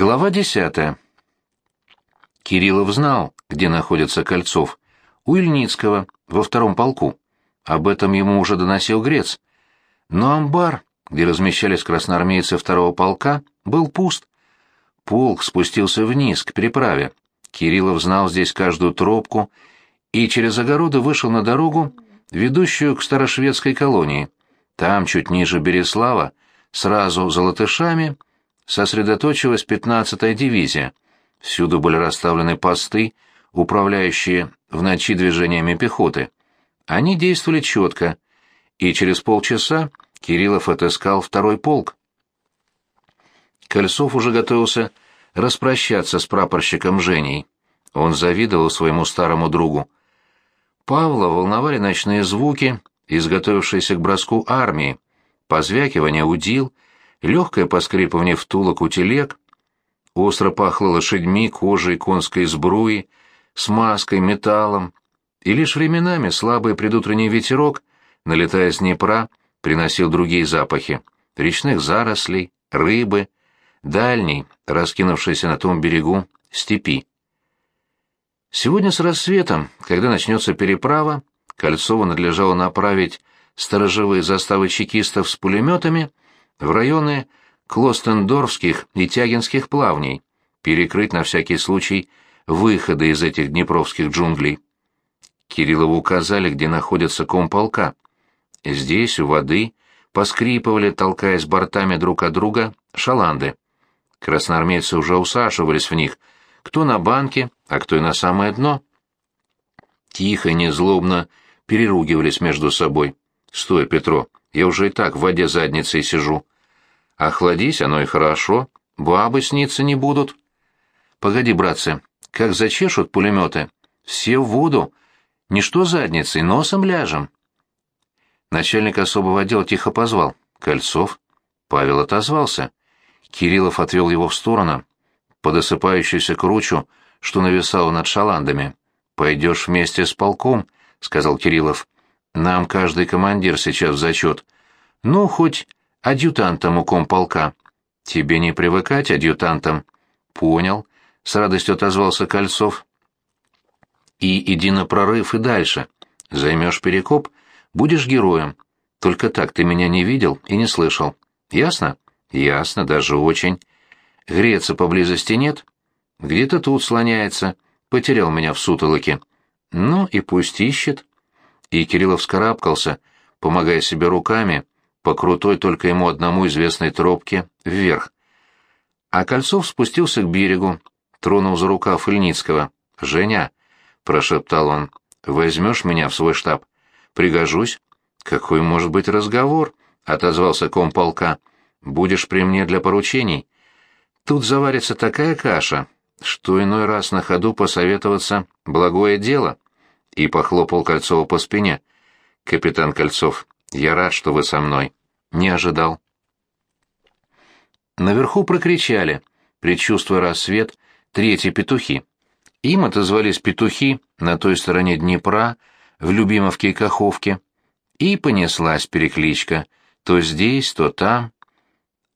Глава десятая. Кириллов знал, где находится Кольцов. У Ильницкого, во втором полку. Об этом ему уже доносил Грец. Но амбар, где размещались красноармейцы второго полка, был пуст. Полк спустился вниз, к переправе. Кириллов знал здесь каждую тропку и через огороды вышел на дорогу, ведущую к старошведской колонии. Там, чуть ниже Береслава, сразу за латышами, сосредоточилась 15-я дивизия. Всюду были расставлены посты, управляющие в ночи движениями пехоты. Они действовали четко, и через полчаса Кириллов отыскал второй полк. Кольцов уже готовился распрощаться с прапорщиком Женей. Он завидовал своему старому другу. Павла волновали ночные звуки, изготовившиеся к броску армии, позвякивание удил — легкое поскрипывание втулок у телег, остро пахло лошадьми, кожей, конской сбруи, смазкой, металлом, и лишь временами слабый предутренний ветерок, налетая с Днепра, приносил другие запахи — речных зарослей, рыбы, дальней, раскинувшейся на том берегу, степи. Сегодня с рассветом, когда начнется переправа, Кольцову надлежало направить сторожевые заставы чекистов с пулеметами — в районы Клостендорфских и Тягинских плавней, перекрыть на всякий случай выходы из этих днепровских джунглей. Кириллову указали, где находится комполка. Здесь, у воды, поскрипывали, толкаясь бортами друг от друга, шаланды. Красноармейцы уже усаживались в них, кто на банке, а кто и на самое дно. Тихо, незлобно переругивались между собой. «Стой, Петро, я уже и так в воде задницей сижу. Охладись, оно и хорошо, бабы сниться не будут. Погоди, братцы, как зачешут пулеметы, все в воду, ничто задницей, носом ляжем. Начальник особого отдела тихо позвал. Кольцов. Павел отозвался. Кириллов отвел его в сторону, под осыпающуюся кручу, что нависало над шаландами. «Пойдешь вместе с полком», — сказал Кириллов. «Нам каждый командир сейчас в зачет. Ну, хоть адъютантом у комполка. Тебе не привыкать адъютантом. Понял, с радостью отозвался Кольцов. И иди на прорыв и дальше. Займешь перекоп, будешь героем. Только так ты меня не видел и не слышал. Ясно? Ясно, даже очень. Греться поблизости нет? Где-то тут слоняется. Потерял меня в сутолоке. Ну и пусть ищет. И Кириллов скарабкался, помогая себе руками, по крутой только ему одному известной тропке вверх. А Кольцов спустился к берегу, тронул за рукав Ильницкого. «Женя», — прошептал он, — «возьмешь меня в свой штаб? Пригожусь». «Какой может быть разговор?» — отозвался комполка. «Будешь при мне для поручений. Тут заварится такая каша, что иной раз на ходу посоветоваться — благое дело». И похлопал Кольцова по спине. «Капитан Кольцов, я рад, что вы со мной». Не ожидал. Наверху прокричали, предчувствуя рассвет, третьи петухи. Им отозвались петухи на той стороне Днепра, в Любимовке и Каховке. И понеслась перекличка, то здесь, то там.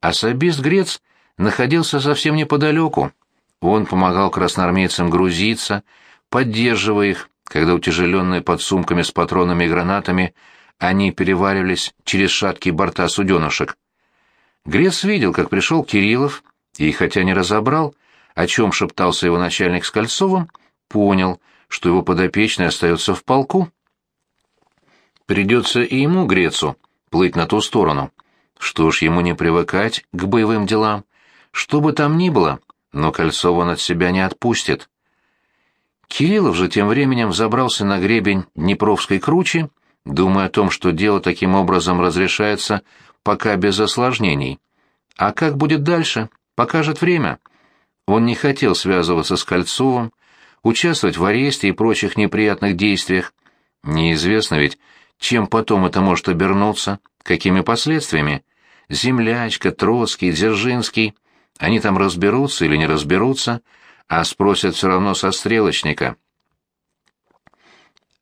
Особист Грец находился совсем неподалеку. Он помогал красноармейцам грузиться, поддерживая их, когда утяжеленные под сумками с патронами и гранатами они переваривались через шаткие борта суденышек. Грец видел, как пришел Кириллов, и, хотя не разобрал, о чем шептался его начальник с Кольцовым, понял, что его подопечный остается в полку. Придется и ему, Грецу, плыть на ту сторону. Что ж, ему не привыкать к боевым делам. Что бы там ни было, но Кольцова он от себя не отпустит. Кириллов же тем временем забрался на гребень Днепровской кручи думая о том, что дело таким образом разрешается пока без осложнений. А как будет дальше, покажет время. Он не хотел связываться с Кольцовым, участвовать в аресте и прочих неприятных действиях. Неизвестно ведь, чем потом это может обернуться, какими последствиями. Землячка, Троцкий, Дзержинский, они там разберутся или не разберутся, а спросят все равно со стрелочника.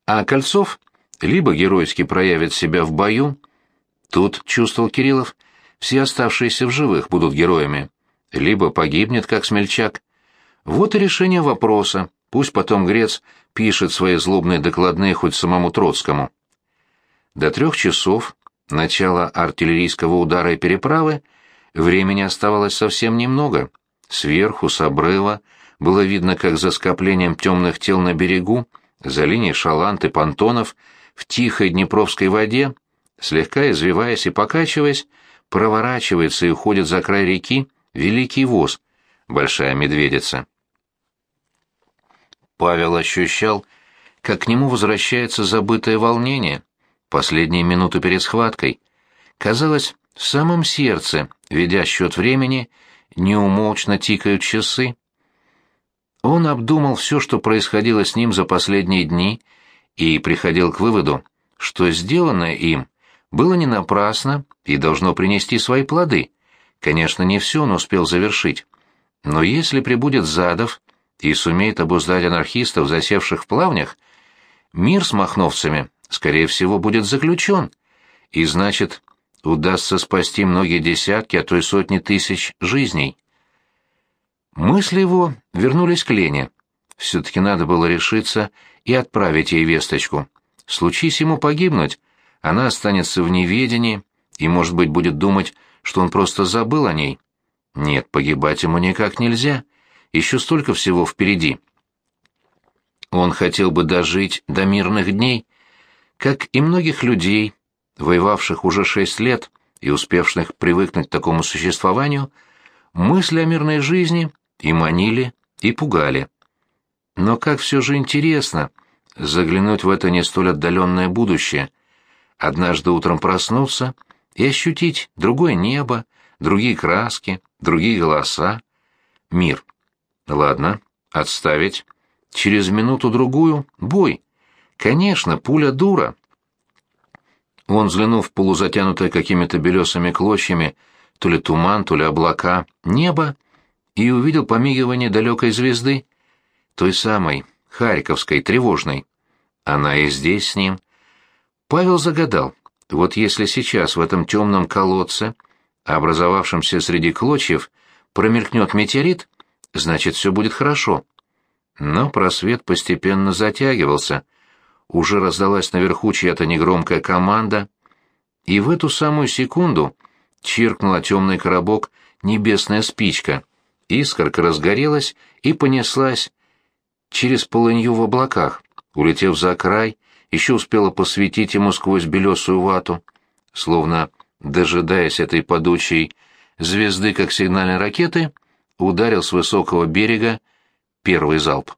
А Кольцов либо геройски проявит себя в бою, тут, чувствовал Кириллов, все оставшиеся в живых будут героями, либо погибнет, как смельчак. Вот и решение вопроса, пусть потом Грец пишет свои злобные докладные хоть самому Троцкому. До трех часов, начала артиллерийского удара и переправы, времени оставалось совсем немного. Сверху, с обрыва, было видно, как за скоплением темных тел на берегу, за линией шалант и понтонов, в тихой Днепровской воде, слегка извиваясь и покачиваясь, проворачивается и уходит за край реки великий воз, большая медведица. Павел ощущал, как к нему возвращается забытое волнение, последние минуты перед схваткой. Казалось, в самом сердце, ведя счет времени, неумолчно тикают часы. Он обдумал все, что происходило с ним за последние дни, и приходил к выводу, что сделанное им было не напрасно и должно принести свои плоды. Конечно, не все он успел завершить. Но если прибудет Задов и сумеет обуздать анархистов, засевших в плавнях, мир с махновцами, скорее всего, будет заключен, и значит, удастся спасти многие десятки, а то и сотни тысяч жизней. Мысли его вернулись к Лене. Все-таки надо было решиться и отправить ей весточку. Случись ему погибнуть, она останется в неведении и, может быть, будет думать, что он просто забыл о ней. Нет, погибать ему никак нельзя. Еще столько всего впереди. Он хотел бы дожить до мирных дней, как и многих людей, воевавших уже шесть лет и успевших привыкнуть к такому существованию, мысли о мирной жизни и манили, и пугали. Но как все же интересно заглянуть в это не столь отдаленное будущее, однажды утром проснуться и ощутить другое небо, другие краски, другие голоса, мир. Ладно, отставить. Через минуту-другую — бой. Конечно, пуля дура. Он, взглянув полузатянутое какими-то белесыми клочьями, то ли туман, то ли облака, небо, и увидел помигивание далекой звезды, той самой, Харьковской, тревожной. Она и здесь с ним. Павел загадал, вот если сейчас в этом темном колодце, образовавшемся среди клочьев, промелькнет метеорит, значит, все будет хорошо. Но просвет постепенно затягивался. Уже раздалась наверху чья-то негромкая команда, и в эту самую секунду чиркнула темный коробок небесная спичка. Искорка разгорелась и понеслась через полынью в облаках, улетев за край, еще успела посветить ему сквозь белесую вату, словно, дожидаясь этой падучей звезды как сигнальной ракеты, ударил с высокого берега первый залп.